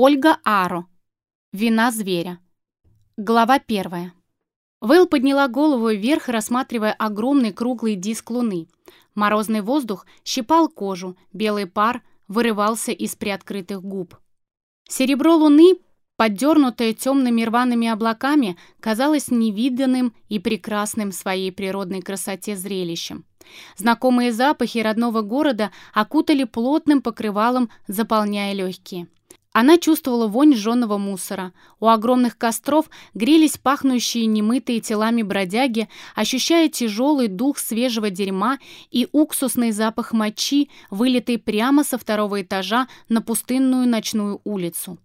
Ольга Аро. Вина зверя. Глава первая. Вэл подняла голову вверх, рассматривая огромный круглый диск луны. Морозный воздух щипал кожу, белый пар вырывался из приоткрытых губ. Серебро луны, поддернутое темными рваными облаками, казалось невиданным и прекрасным своей природной красоте зрелищем. Знакомые запахи родного города окутали плотным покрывалом, заполняя легкие. Она чувствовала вонь жженого мусора. У огромных костров грелись пахнущие немытые телами бродяги, ощущая тяжелый дух свежего дерьма и уксусный запах мочи, вылитый прямо со второго этажа на пустынную ночную улицу.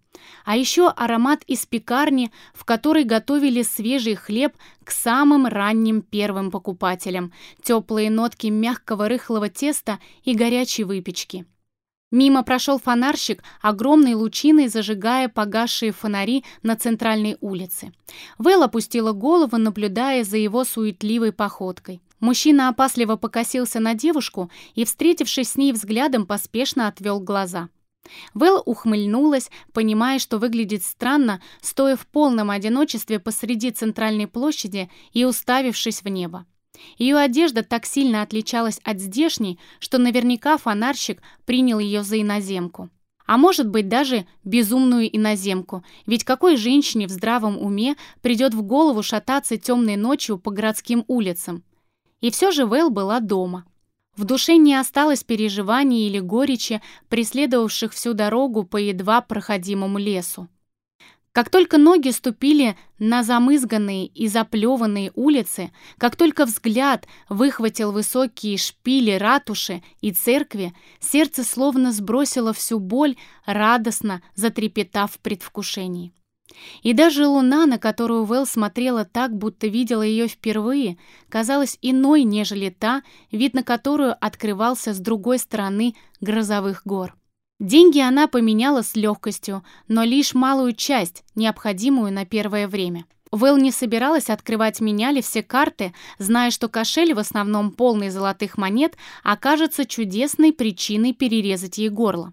А еще аромат из пекарни, в которой готовили свежий хлеб к самым ранним первым покупателям, теплые нотки мягкого рыхлого теста и горячей выпечки. Мимо прошел фонарщик, огромной лучиной зажигая погасшие фонари на центральной улице. Вэл опустила голову, наблюдая за его суетливой походкой. Мужчина опасливо покосился на девушку и, встретившись с ней взглядом, поспешно отвел глаза. Вэл ухмыльнулась, понимая, что выглядит странно, стоя в полном одиночестве посреди центральной площади и уставившись в небо. Ее одежда так сильно отличалась от здешней, что наверняка фонарщик принял ее за иноземку. А может быть даже безумную иноземку, ведь какой женщине в здравом уме придет в голову шататься темной ночью по городским улицам? И все же Вэл была дома. В душе не осталось переживаний или горечи, преследовавших всю дорогу по едва проходимому лесу. Как только ноги ступили на замызганные и заплеванные улицы, как только взгляд выхватил высокие шпили ратуши и церкви, сердце словно сбросило всю боль, радостно затрепетав в предвкушении. И даже луна, на которую Вэл смотрела так, будто видела ее впервые, казалась иной, нежели та, вид на которую открывался с другой стороны грозовых гор. Деньги она поменяла с легкостью, но лишь малую часть, необходимую на первое время. Вэл не собиралась открывать меняли все карты, зная, что кошель, в основном полный золотых монет, окажется чудесной причиной перерезать ей горло.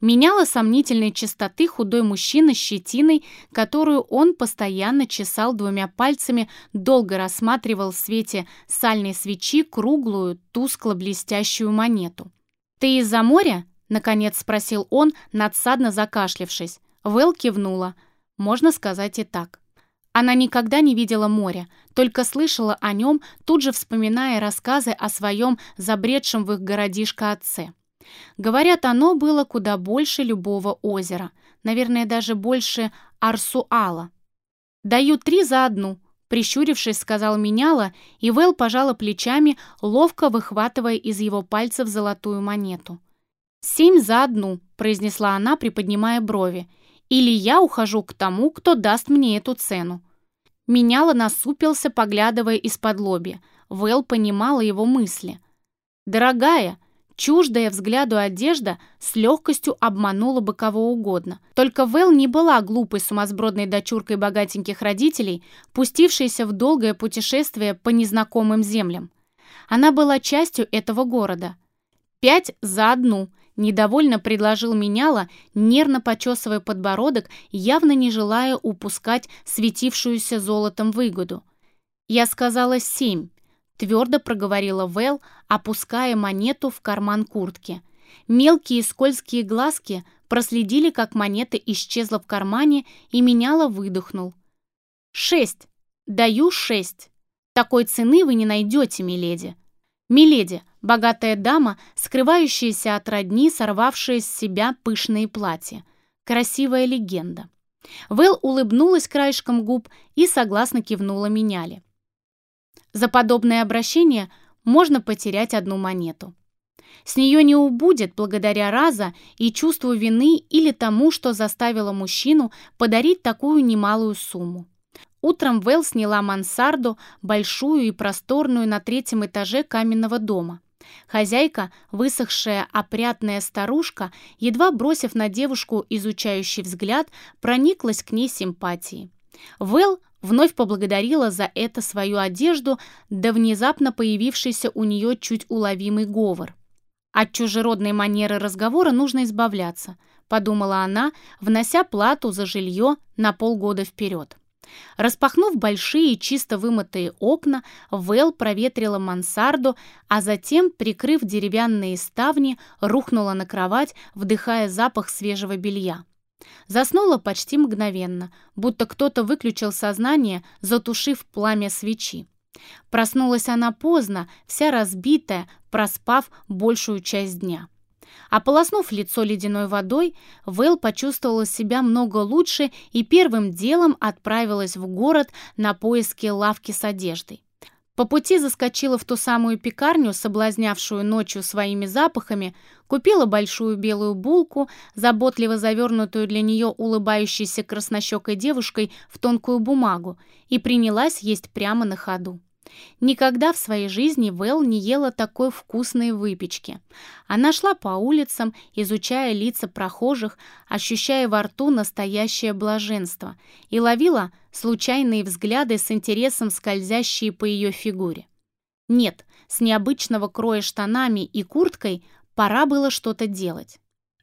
Меняла сомнительной чистоты худой мужчина с щетиной, которую он постоянно чесал двумя пальцами, долго рассматривал в свете сальной свечи круглую, тускло-блестящую монету. «Ты из-за моря?» Наконец спросил он, надсадно закашлявшись. Вэл кивнула. Можно сказать и так. Она никогда не видела моря, только слышала о нем, тут же вспоминая рассказы о своем забредшем в их городишко отце. Говорят, оно было куда больше любого озера, наверное, даже больше Арсуала. «Даю три за одну», — прищурившись, сказал Меняла, и Вэл пожала плечами, ловко выхватывая из его пальцев золотую монету. «Семь за одну», — произнесла она, приподнимая брови. «Или я ухожу к тому, кто даст мне эту цену». Меняла насупился, поглядывая из-под лоби. Вэл понимала его мысли. «Дорогая», чуждая взгляду одежда с легкостью обманула бы кого угодно. Только Вэл не была глупой сумасбродной дочуркой богатеньких родителей, пустившейся в долгое путешествие по незнакомым землям. Она была частью этого города. «Пять за одну», Недовольно предложил меняла, нервно почесывая подбородок, явно не желая упускать светившуюся золотом выгоду. «Я сказала семь», — твердо проговорила Вэл, опуская монету в карман куртки. Мелкие скользкие глазки проследили, как монета исчезла в кармане, и меняла выдохнул. «Шесть! Даю шесть! Такой цены вы не найдете, миледи!» «Миледи!» Богатая дама, скрывающаяся от родни, сорвавшая с себя пышные платья. Красивая легенда. Вэл улыбнулась краешком губ и согласно кивнула меняли. За подобное обращение можно потерять одну монету. С нее не убудет благодаря раза и чувству вины или тому, что заставило мужчину подарить такую немалую сумму. Утром Вэл сняла мансарду, большую и просторную на третьем этаже каменного дома. Хозяйка, высохшая опрятная старушка, едва бросив на девушку изучающий взгляд, прониклась к ней симпатией. Вэл вновь поблагодарила за это свою одежду, да внезапно появившийся у нее чуть уловимый говор. От чужеродной манеры разговора нужно избавляться. подумала она, внося плату за жилье на полгода вперед. Распахнув большие чисто вымытые окна, Вэл проветрила мансарду, а затем, прикрыв деревянные ставни, рухнула на кровать, вдыхая запах свежего белья. Заснула почти мгновенно, будто кто-то выключил сознание, затушив пламя свечи. Проснулась она поздно, вся разбитая, проспав большую часть дня. Ополоснув лицо ледяной водой, Вэл почувствовала себя много лучше и первым делом отправилась в город на поиски лавки с одеждой. По пути заскочила в ту самую пекарню, соблазнявшую ночью своими запахами, купила большую белую булку, заботливо завернутую для нее улыбающейся краснощекой девушкой в тонкую бумагу, и принялась есть прямо на ходу. Никогда в своей жизни Вэл не ела такой вкусной выпечки. Она шла по улицам, изучая лица прохожих, ощущая во рту настоящее блаженство и ловила случайные взгляды с интересом, скользящие по ее фигуре. Нет, с необычного кроя штанами и курткой пора было что-то делать.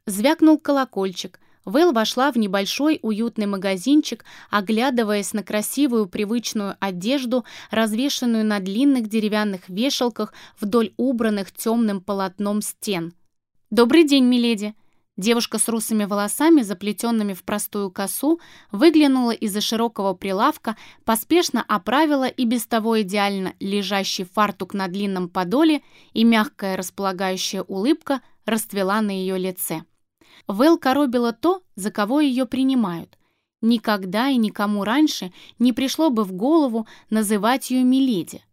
Звякнул колокольчик – Вэл вошла в небольшой уютный магазинчик, оглядываясь на красивую привычную одежду, развешанную на длинных деревянных вешалках вдоль убранных темным полотном стен. «Добрый день, миледи!» Девушка с русыми волосами, заплетенными в простую косу, выглянула из-за широкого прилавка, поспешно оправила и без того идеально лежащий фартук на длинном подоле, и мягкая располагающая улыбка расцвела на ее лице. Вэл коробила то, за кого ее принимают. Никогда и никому раньше не пришло бы в голову называть ее Миледи.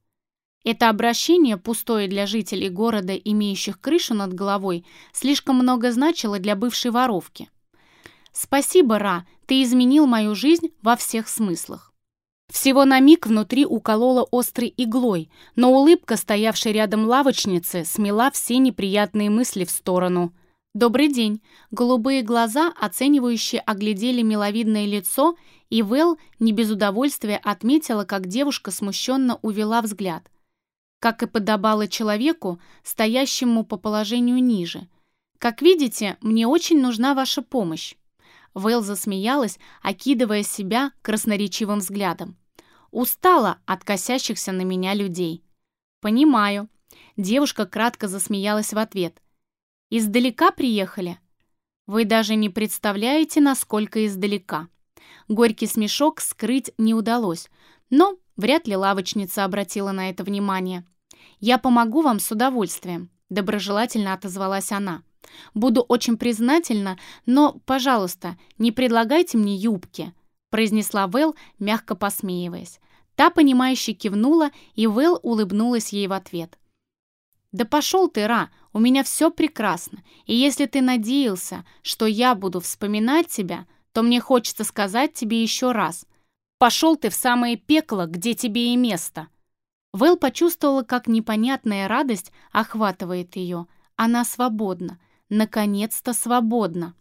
Это обращение, пустое для жителей города, имеющих крышу над головой, слишком много значило для бывшей воровки. «Спасибо, Ра, ты изменил мою жизнь во всех смыслах». Всего на миг внутри уколола острой иглой, но улыбка, стоявшей рядом лавочницы, смела все неприятные мысли в сторону – «Добрый день!» Голубые глаза, оценивающие, оглядели миловидное лицо, и Вэл не без удовольствия отметила, как девушка смущенно увела взгляд. Как и подобало человеку, стоящему по положению ниже. «Как видите, мне очень нужна ваша помощь». Вэл засмеялась, окидывая себя красноречивым взглядом. «Устала от косящихся на меня людей». «Понимаю». Девушка кратко засмеялась в ответ – Издалека приехали? Вы даже не представляете, насколько издалека. Горький смешок скрыть не удалось, но вряд ли лавочница обратила на это внимание. «Я помогу вам с удовольствием», — доброжелательно отозвалась она. «Буду очень признательна, но, пожалуйста, не предлагайте мне юбки», — произнесла Вэл, мягко посмеиваясь. Та, понимающе кивнула, и Вэл улыбнулась ей в ответ. «Да пошел ты, Ра, у меня все прекрасно, и если ты надеялся, что я буду вспоминать тебя, то мне хочется сказать тебе еще раз. Пошел ты в самое пекло, где тебе и место». Вэл почувствовала, как непонятная радость охватывает ее. Она свободна. Наконец-то свободна.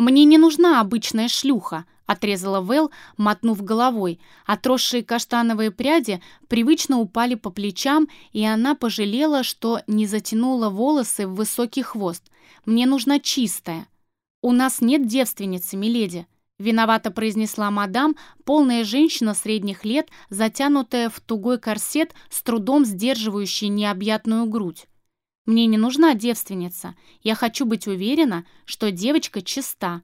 «Мне не нужна обычная шлюха», — отрезала Вэл, мотнув головой. Отросшие каштановые пряди привычно упали по плечам, и она пожалела, что не затянула волосы в высокий хвост. «Мне нужна чистая». «У нас нет девственницы, миледи», — виновато произнесла мадам, полная женщина средних лет, затянутая в тугой корсет, с трудом сдерживающий необъятную грудь. Мне не нужна девственница. Я хочу быть уверена, что девочка чиста».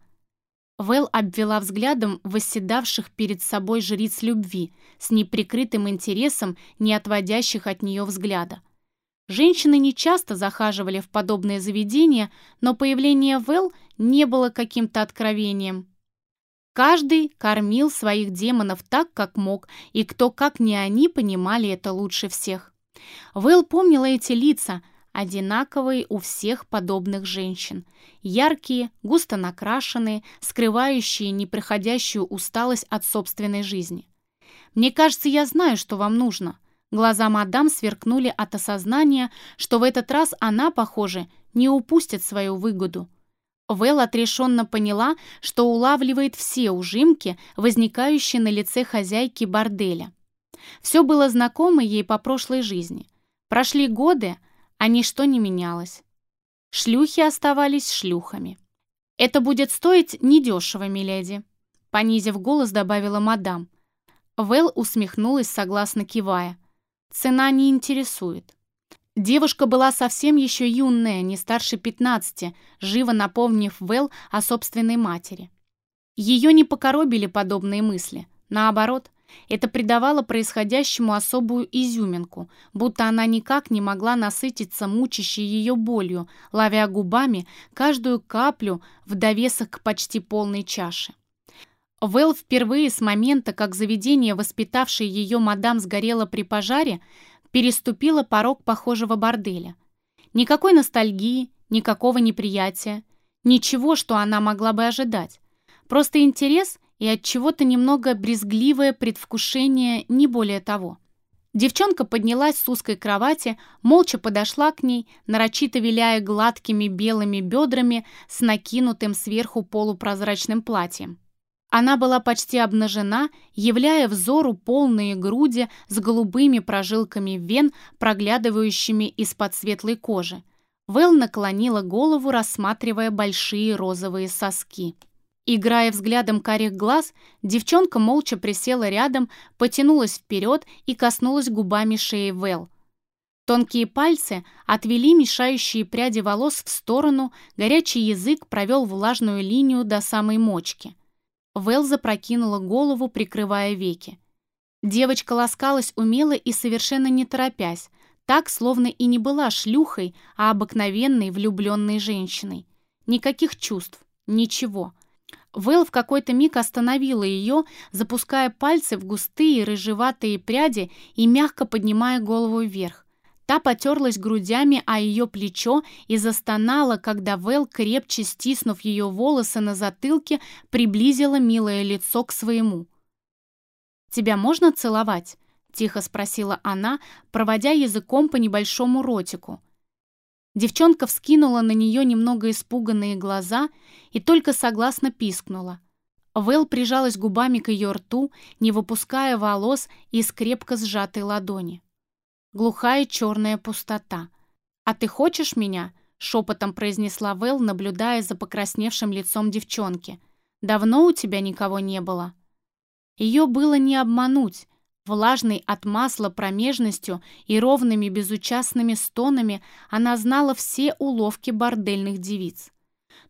Вэл обвела взглядом восседавших перед собой жриц любви с неприкрытым интересом, не отводящих от нее взгляда. Женщины не часто захаживали в подобные заведения, но появление Вэл не было каким-то откровением. Каждый кормил своих демонов так, как мог, и кто, как не они, понимали это лучше всех. Вэл помнила эти лица – одинаковые у всех подобных женщин. Яркие, густо накрашенные, скрывающие непроходящую усталость от собственной жизни. «Мне кажется, я знаю, что вам нужно». Глаза мадам сверкнули от осознания, что в этот раз она, похоже, не упустит свою выгоду. Вэл отрешенно поняла, что улавливает все ужимки, возникающие на лице хозяйки борделя. Все было знакомо ей по прошлой жизни. Прошли годы, а ничто не менялось. Шлюхи оставались шлюхами. «Это будет стоить недешево, миледи», — понизив голос, добавила мадам. Вэл усмехнулась, согласно кивая. «Цена не интересует». Девушка была совсем еще юная, не старше 15, живо напомнив Вэл о собственной матери. Ее не покоробили подобные мысли. Наоборот, это придавало происходящему особую изюминку, будто она никак не могла насытиться мучащей ее болью, ловя губами каждую каплю в довесок к почти полной чаше. Вэл впервые с момента, как заведение, воспитавшее ее мадам, сгорело при пожаре, переступила порог похожего борделя. Никакой ностальгии, никакого неприятия, ничего, что она могла бы ожидать. Просто интерес и от чего-то немного брезгливое предвкушение, не более того. Девчонка поднялась с узкой кровати, молча подошла к ней, нарочито виляя гладкими белыми бедрами с накинутым сверху полупрозрачным платьем. Она была почти обнажена, являя взору полные груди с голубыми прожилками вен, проглядывающими из-под светлой кожи. Вэл наклонила голову, рассматривая большие розовые соски. Играя взглядом карих глаз, девчонка молча присела рядом, потянулась вперед и коснулась губами шеи Вэл. Тонкие пальцы отвели мешающие пряди волос в сторону, горячий язык провел влажную линию до самой мочки. Вэл запрокинула голову, прикрывая веки. Девочка ласкалась умело и совершенно не торопясь, так, словно и не была шлюхой, а обыкновенной влюбленной женщиной. Никаких чувств, ничего. Вэл в какой-то миг остановила ее, запуская пальцы в густые рыжеватые пряди и мягко поднимая голову вверх. Та потерлась грудями о ее плечо и застонала, когда Вэл, крепче стиснув ее волосы на затылке, приблизила милое лицо к своему. «Тебя можно целовать?» — тихо спросила она, проводя языком по небольшому ротику. Девчонка вскинула на нее немного испуганные глаза и только согласно пискнула. Вэл прижалась губами к ее рту, не выпуская волос из крепко сжатой ладони глухая черная пустота. «А ты хочешь меня?» — шепотом произнесла Вэл, наблюдая за покрасневшим лицом девчонки. «Давно у тебя никого не было?» Ее было не обмануть. Влажной от масла промежностью и ровными безучастными стонами она знала все уловки бордельных девиц.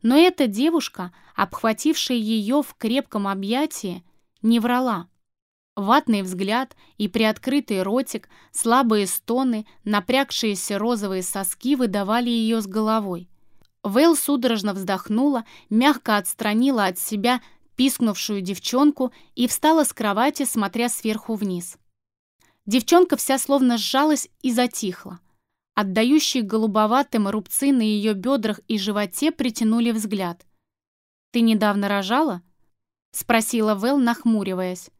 Но эта девушка, обхватившая ее в крепком объятии, не врала. Ватный взгляд и приоткрытый ротик, слабые стоны, напрягшиеся розовые соски выдавали ее с головой. Вейл судорожно вздохнула, мягко отстранила от себя пискнувшую девчонку и встала с кровати, смотря сверху вниз. Девчонка вся словно сжалась и затихла. Отдающие голубоватым рубцы на ее бедрах и животе притянули взгляд. «Ты недавно рожала?» — спросила Вэл, нахмуриваясь.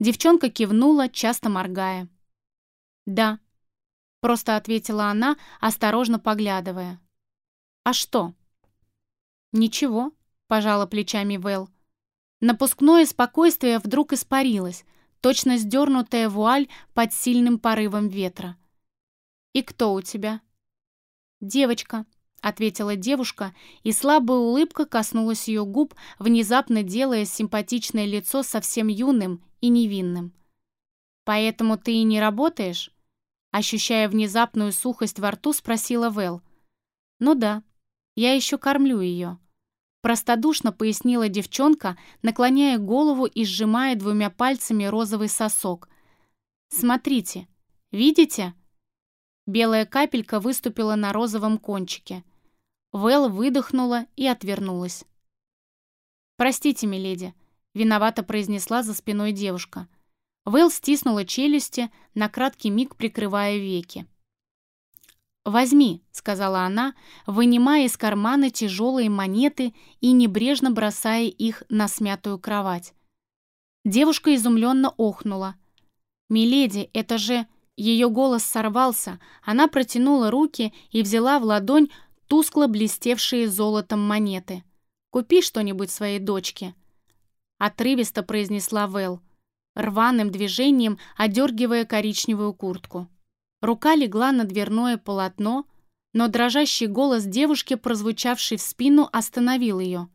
Девчонка кивнула, часто моргая. «Да», — просто ответила она, осторожно поглядывая. «А что?» «Ничего», — пожала плечами Вэл. Напускное спокойствие вдруг испарилось, точно сдернутая вуаль под сильным порывом ветра. «И кто у тебя?» «Девочка», — ответила девушка, и слабая улыбка коснулась ее губ, внезапно делая симпатичное лицо совсем юным и невинным. «Поэтому ты и не работаешь?» Ощущая внезапную сухость во рту, спросила Вэл. «Ну да, я еще кормлю ее». Простодушно пояснила девчонка, наклоняя голову и сжимая двумя пальцами розовый сосок. «Смотрите, видите?» Белая капелька выступила на розовом кончике. Вэл выдохнула и отвернулась. «Простите, миледи, Виновато произнесла за спиной девушка. Вэл стиснула челюсти, на краткий миг прикрывая веки. «Возьми», — сказала она, вынимая из кармана тяжелые монеты и небрежно бросая их на смятую кровать. Девушка изумленно охнула. «Миледи, это же...» Ее голос сорвался, она протянула руки и взяла в ладонь тускло блестевшие золотом монеты. «Купи что-нибудь своей дочке», отрывисто произнесла Вэл, рваным движением одергивая коричневую куртку. Рука легла на дверное полотно, но дрожащий голос девушки, прозвучавший в спину, остановил ее.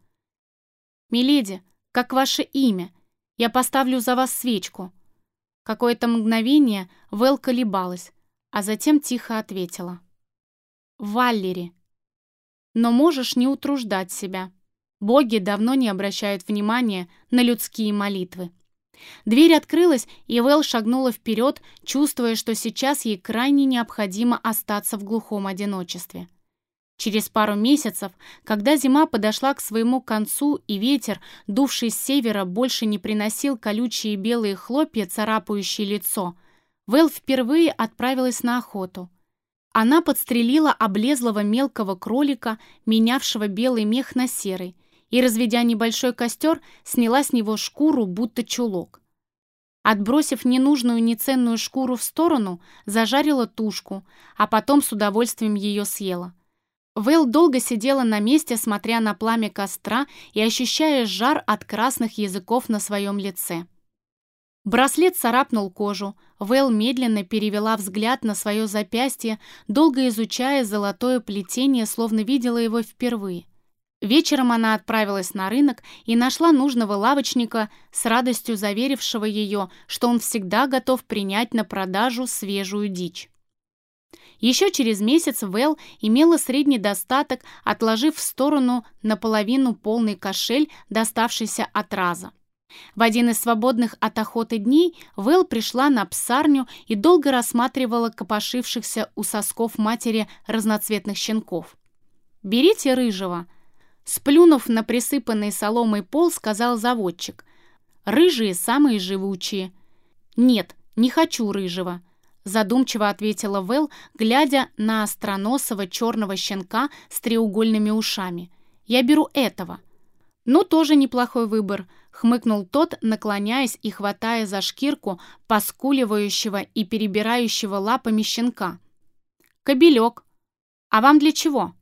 «Миледи, как ваше имя? Я поставлю за вас свечку». Какое-то мгновение Вэл колебалась, а затем тихо ответила. «Валлери. Но можешь не утруждать себя. Боги давно не обращают внимания на людские молитвы». Дверь открылась, и Вэл шагнула вперед, чувствуя, что сейчас ей крайне необходимо остаться в глухом одиночестве. Через пару месяцев, когда зима подошла к своему концу и ветер, дувший с севера, больше не приносил колючие белые хлопья, царапающие лицо, Вэл впервые отправилась на охоту. Она подстрелила облезлого мелкого кролика, менявшего белый мех на серый, и, разведя небольшой костер, сняла с него шкуру, будто чулок. Отбросив ненужную неценную шкуру в сторону, зажарила тушку, а потом с удовольствием ее съела. Вэл долго сидела на месте, смотря на пламя костра и ощущая жар от красных языков на своем лице. Браслет царапнул кожу. Вэл медленно перевела взгляд на свое запястье, долго изучая золотое плетение, словно видела его впервые. Вечером она отправилась на рынок и нашла нужного лавочника, с радостью заверившего ее, что он всегда готов принять на продажу свежую дичь. Еще через месяц Вэл имела средний достаток, отложив в сторону наполовину полный кошель, доставшийся от раза. В один из свободных от охоты дней Вэл пришла на псарню и долго рассматривала копошившихся у сосков матери разноцветных щенков. «Берите рыжего», Сплюнув на присыпанный соломой пол, сказал заводчик. «Рыжие самые живучие». «Нет, не хочу рыжего», задумчиво ответила Вэл, глядя на остроносого черного щенка с треугольными ушами. «Я беру этого». «Ну, тоже неплохой выбор», — хмыкнул тот, наклоняясь и хватая за шкирку поскуливающего и перебирающего лапами щенка. «Кобелек. А вам для чего?»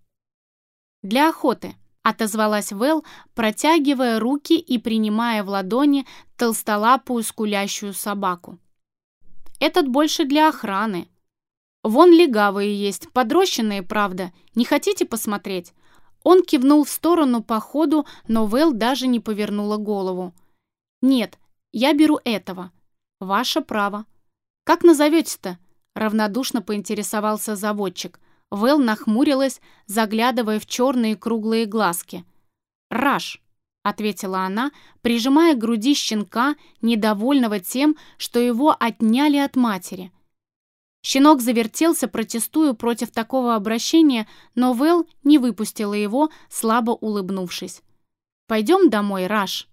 «Для охоты», отозвалась Вэл, протягивая руки и принимая в ладони толстолапую скулящую собаку. «Этот больше для охраны. Вон легавые есть, подрощенные, правда. Не хотите посмотреть?» Он кивнул в сторону по ходу, но Вэл даже не повернула голову. «Нет, я беру этого. Ваше право». «Как назовете-то?» — равнодушно поинтересовался заводчик. Вэл нахмурилась, заглядывая в черные круглые глазки. «Раш», — ответила она, прижимая к груди щенка, недовольного тем, что его отняли от матери. Щенок завертелся, протестуя против такого обращения, но Вэл не выпустила его, слабо улыбнувшись. «Пойдем домой, Раш»,